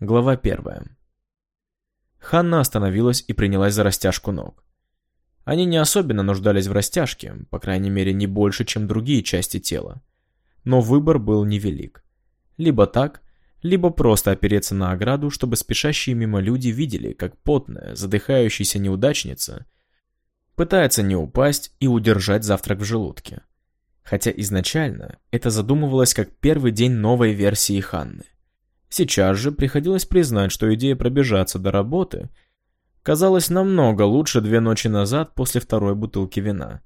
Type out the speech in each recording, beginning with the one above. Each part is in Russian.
Глава первая. Ханна остановилась и принялась за растяжку ног. Они не особенно нуждались в растяжке, по крайней мере не больше, чем другие части тела. Но выбор был невелик. Либо так, либо просто опереться на ограду, чтобы спешащие мимо люди видели, как потная, задыхающаяся неудачница пытается не упасть и удержать завтрак в желудке. Хотя изначально это задумывалось как первый день новой версии Ханны. Сейчас же приходилось признать, что идея пробежаться до работы казалась намного лучше две ночи назад после второй бутылки вина.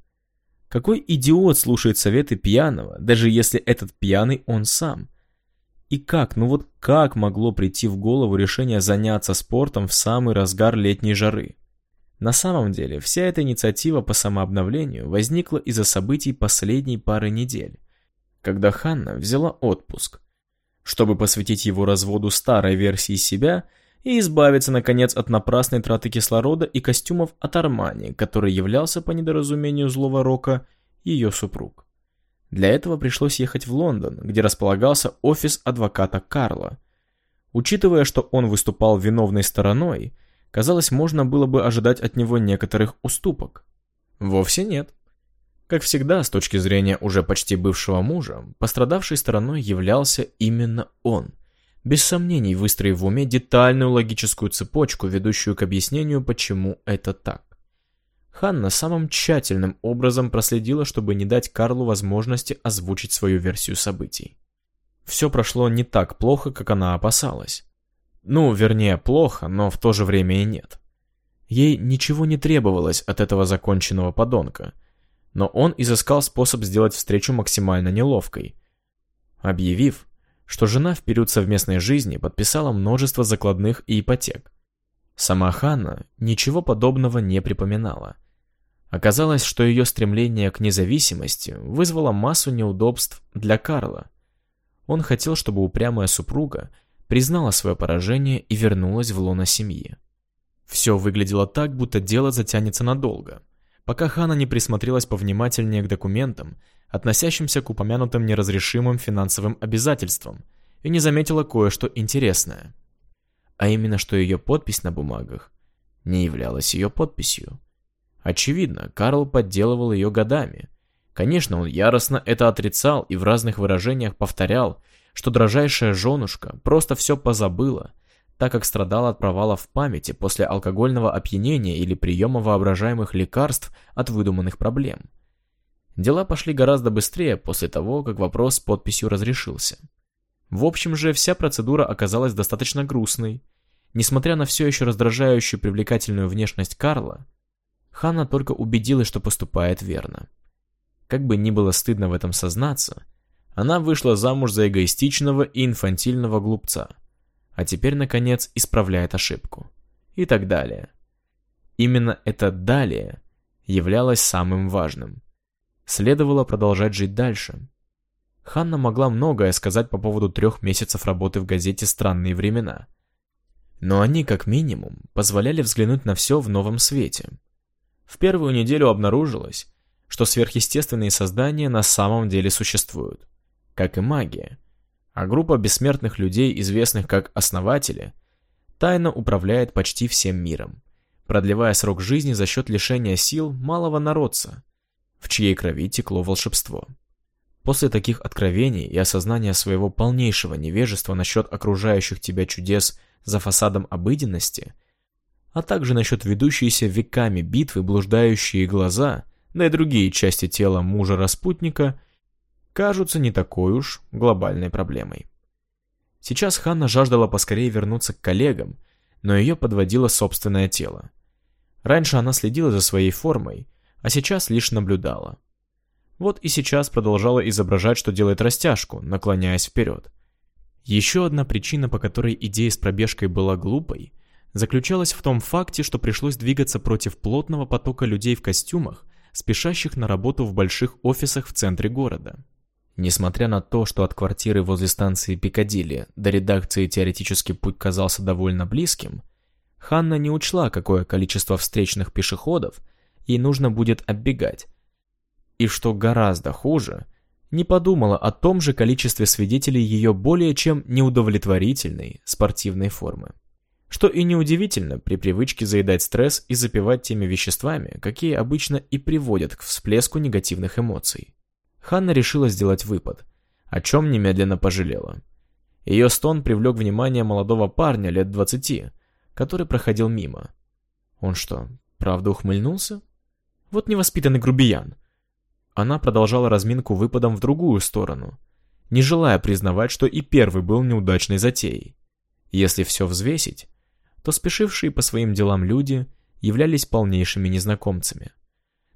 Какой идиот слушает советы пьяного, даже если этот пьяный он сам? И как, ну вот как могло прийти в голову решение заняться спортом в самый разгар летней жары? На самом деле, вся эта инициатива по самообновлению возникла из-за событий последней пары недель, когда Ханна взяла отпуск, чтобы посвятить его разводу старой версии себя и избавиться, наконец, от напрасной траты кислорода и костюмов от Армани, который являлся, по недоразумению злого рока, ее супруг. Для этого пришлось ехать в Лондон, где располагался офис адвоката Карла. Учитывая, что он выступал виновной стороной, казалось, можно было бы ожидать от него некоторых уступок. Вовсе нет. Как всегда, с точки зрения уже почти бывшего мужа, пострадавшей стороной являлся именно он, без сомнений выстроив в уме детальную логическую цепочку, ведущую к объяснению, почему это так. Ханна самым тщательным образом проследила, чтобы не дать Карлу возможности озвучить свою версию событий. Все прошло не так плохо, как она опасалась. Ну, вернее, плохо, но в то же время и нет. Ей ничего не требовалось от этого законченного подонка – но он изыскал способ сделать встречу максимально неловкой, объявив, что жена в период совместной жизни подписала множество закладных и ипотек. Сама Ханна ничего подобного не припоминала. Оказалось, что ее стремление к независимости вызвало массу неудобств для Карла. Он хотел, чтобы упрямая супруга признала свое поражение и вернулась в лоно семьи. Все выглядело так, будто дело затянется надолго – пока Хана не присмотрелась повнимательнее к документам, относящимся к упомянутым неразрешимым финансовым обязательствам, и не заметила кое-что интересное. А именно, что ее подпись на бумагах не являлась ее подписью. Очевидно, Карл подделывал ее годами. Конечно, он яростно это отрицал и в разных выражениях повторял, что дрожайшая женушка просто все позабыла – так как страдала от провала в памяти после алкогольного опьянения или приема воображаемых лекарств от выдуманных проблем. Дела пошли гораздо быстрее после того, как вопрос с подписью разрешился. В общем же, вся процедура оказалась достаточно грустной. Несмотря на все еще раздражающую привлекательную внешность Карла, Ханна только убедилась, что поступает верно. Как бы ни было стыдно в этом сознаться, она вышла замуж за эгоистичного и инфантильного глупца – а теперь, наконец, исправляет ошибку. И так далее. Именно это «далее» являлось самым важным. Следовало продолжать жить дальше. Ханна могла многое сказать по поводу трех месяцев работы в газете «Странные времена». Но они, как минимум, позволяли взглянуть на все в новом свете. В первую неделю обнаружилось, что сверхъестественные создания на самом деле существуют, как и магия а группа бессмертных людей, известных как основатели, тайно управляет почти всем миром, продлевая срок жизни за счет лишения сил малого народца, в чьей крови текло волшебство. После таких откровений и осознания своего полнейшего невежества насчет окружающих тебя чудес за фасадом обыденности, а также насчет ведущейся веками битвы блуждающие глаза, да и другие части тела мужа-распутника – кажутся не такой уж глобальной проблемой. Сейчас Ханна жаждала поскорее вернуться к коллегам, но ее подводило собственное тело. Раньше она следила за своей формой, а сейчас лишь наблюдала. Вот и сейчас продолжала изображать, что делает растяжку, наклоняясь вперед. Еще одна причина, по которой идея с пробежкой была глупой, заключалась в том факте, что пришлось двигаться против плотного потока людей в костюмах, спешащих на работу в больших офисах в центре города. Несмотря на то, что от квартиры возле станции Пикадилли до редакции теоретически путь казался довольно близким, Ханна не учла, какое количество встречных пешеходов ей нужно будет оббегать. И что гораздо хуже, не подумала о том же количестве свидетелей ее более чем неудовлетворительной спортивной формы. Что и неудивительно при привычке заедать стресс и запивать теми веществами, какие обычно и приводят к всплеску негативных эмоций. Ханна решила сделать выпад, о чем немедленно пожалела. Ее стон привлек внимание молодого парня лет двадцати, который проходил мимо. Он что, правда ухмыльнулся? Вот невоспитанный грубиян. Она продолжала разминку выпадом в другую сторону, не желая признавать, что и первый был неудачной затеей. Если все взвесить, то спешившие по своим делам люди являлись полнейшими незнакомцами.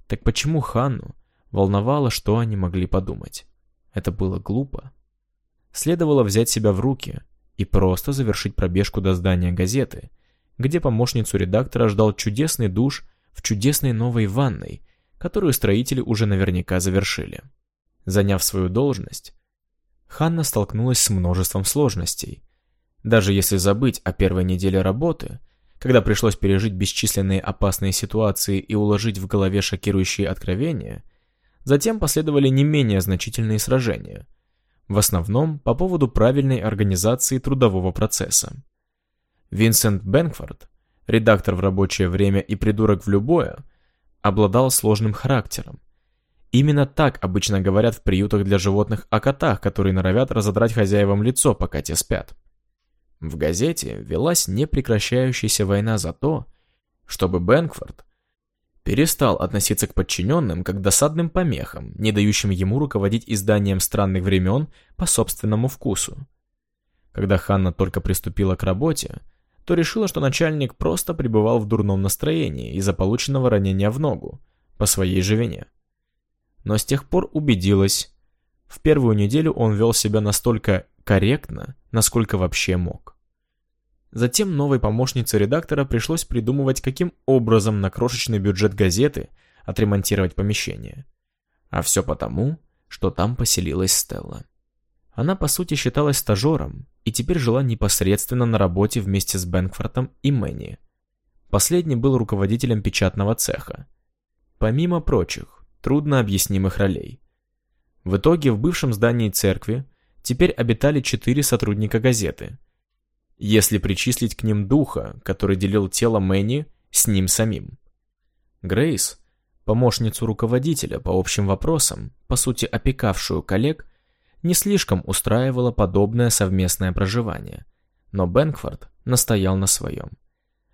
Так почему Ханну волновало, что они могли подумать? Это было глупо. Следовало взять себя в руки и просто завершить пробежку до здания газеты, где помощницу редактора ждал чудесный душ в чудесной новой ванной, которую строители уже наверняка завершили. Заняв свою должность, Ханна столкнулась с множеством сложностей. Даже если забыть о первой неделе работы, когда пришлось пережить бесчисленные опасные ситуации и уложить в голове шокирующие откровения, затем последовали не менее значительные сражения, в основном по поводу правильной организации трудового процесса. Винсент Бенкфорд, редактор в рабочее время и придурок в любое, обладал сложным характером. Именно так обычно говорят в приютах для животных о котах, которые норовят разодрать хозяевам лицо, пока те спят. В газете велась непрекращающаяся война за то, чтобы Бэнкфорд перестал относиться к подчиненным как досадным помехам, не дающим ему руководить изданием странных времен по собственному вкусу. Когда Ханна только приступила к работе, то решила, что начальник просто пребывал в дурном настроении из-за полученного ранения в ногу, по своей же вине. Но с тех пор убедилась, в первую неделю он вел себя настолько корректно, насколько вообще мог. Затем новой помощнице редактора пришлось придумывать, каким образом на крошечный бюджет газеты отремонтировать помещение. А все потому, что там поселилась Стелла. Она, по сути, считалась стажером и теперь жила непосредственно на работе вместе с Бэнкфортом и Мэнни. Последний был руководителем печатного цеха. Помимо прочих, трудно объяснимых ролей. В итоге в бывшем здании церкви теперь обитали четыре сотрудника газеты, если причислить к ним духа, который делил тело Мэнни с ним самим. Грейс, помощницу руководителя по общим вопросам, по сути опекавшую коллег, не слишком устраивало подобное совместное проживание, но Бэнкфорд настоял на своем.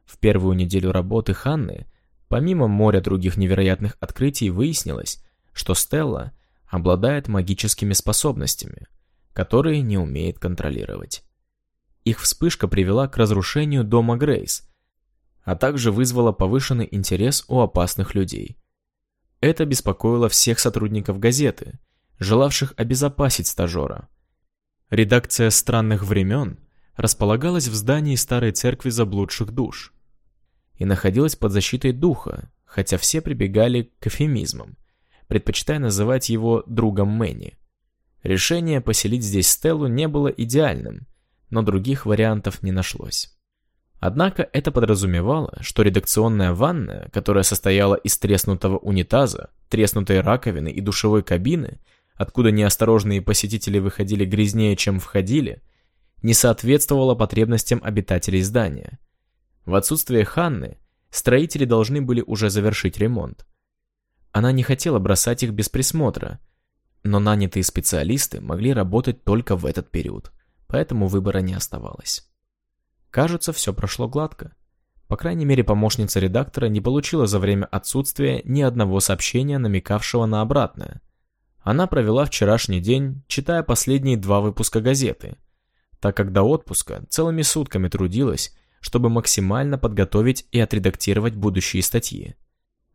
В первую неделю работы Ханны, помимо моря других невероятных открытий, выяснилось, что Стелла обладает магическими способностями, которые не умеет контролировать. Их вспышка привела к разрушению дома Грейс, а также вызвала повышенный интерес у опасных людей. Это беспокоило всех сотрудников газеты – желавших обезопасить стажера. Редакция «Странных времен» располагалась в здании старой церкви заблудших душ и находилась под защитой духа, хотя все прибегали к эфемизмам, предпочитая называть его другом Мэнни. Решение поселить здесь Стеллу не было идеальным, но других вариантов не нашлось. Однако это подразумевало, что редакционная ванная, которая состояла из треснутого унитаза, треснутой раковины и душевой кабины, откуда неосторожные посетители выходили грязнее, чем входили, не соответствовало потребностям обитателей здания. В отсутствие Ханны строители должны были уже завершить ремонт. Она не хотела бросать их без присмотра, но нанятые специалисты могли работать только в этот период, поэтому выбора не оставалось. Кажется, все прошло гладко. По крайней мере, помощница редактора не получила за время отсутствия ни одного сообщения, намекавшего на обратное – она провела вчерашний день, читая последние два выпуска газеты, так как до отпуска целыми сутками трудилась, чтобы максимально подготовить и отредактировать будущие статьи.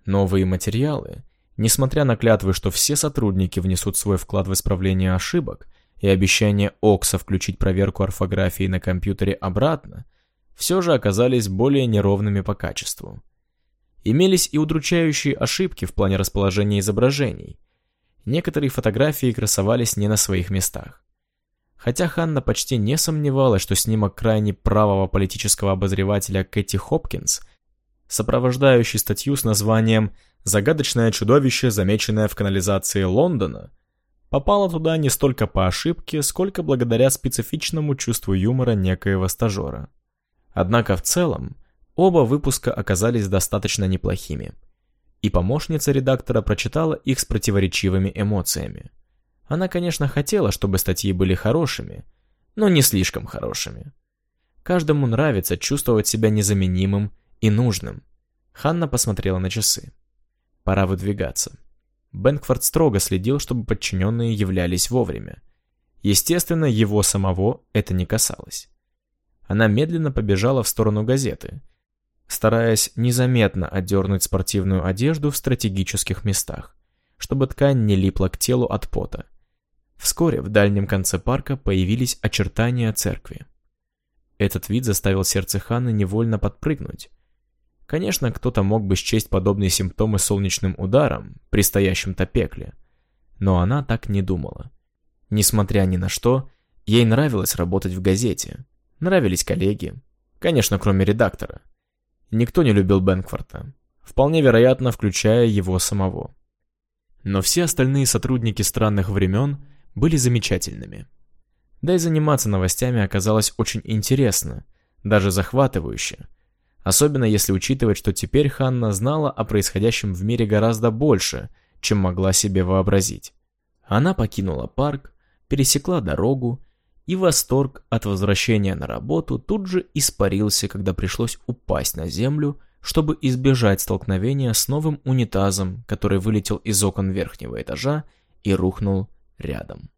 Новые материалы, несмотря на клятвы, что все сотрудники внесут свой вклад в исправление ошибок и обещание Окса включить проверку орфографии на компьютере обратно, все же оказались более неровными по качеству. Имелись и удручающие ошибки в плане расположения изображений – Некоторые фотографии красовались не на своих местах. Хотя Ханна почти не сомневалась, что снимок крайне правого политического обозревателя Кэти Хопкинс, сопровождающий статью с названием «Загадочное чудовище, замеченное в канализации Лондона», попала туда не столько по ошибке, сколько благодаря специфичному чувству юмора некоего стажера. Однако в целом, оба выпуска оказались достаточно неплохими. И помощница редактора прочитала их с противоречивыми эмоциями. Она, конечно, хотела, чтобы статьи были хорошими, но не слишком хорошими. Каждому нравится чувствовать себя незаменимым и нужным. Ханна посмотрела на часы. Пора выдвигаться. Бэнкфорд строго следил, чтобы подчиненные являлись вовремя. Естественно, его самого это не касалось. Она медленно побежала в сторону газеты, стараясь незаметно отдернуть спортивную одежду в стратегических местах, чтобы ткань не липла к телу от пота. Вскоре в дальнем конце парка появились очертания церкви. Этот вид заставил сердце Ханны невольно подпрыгнуть. Конечно, кто-то мог бы счесть подобные симптомы солнечным ударом пекле, но она так не думала. Несмотря ни на что, ей нравилось работать в газете, нравились коллеги, конечно, кроме редактора. Никто не любил Бенкфорта, вполне вероятно, включая его самого. Но все остальные сотрудники странных времен были замечательными. Да и заниматься новостями оказалось очень интересно, даже захватывающе. Особенно если учитывать, что теперь Ханна знала о происходящем в мире гораздо больше, чем могла себе вообразить. Она покинула парк, пересекла дорогу и восторг от возвращения на работу тут же испарился, когда пришлось упасть на землю, чтобы избежать столкновения с новым унитазом, который вылетел из окон верхнего этажа и рухнул рядом.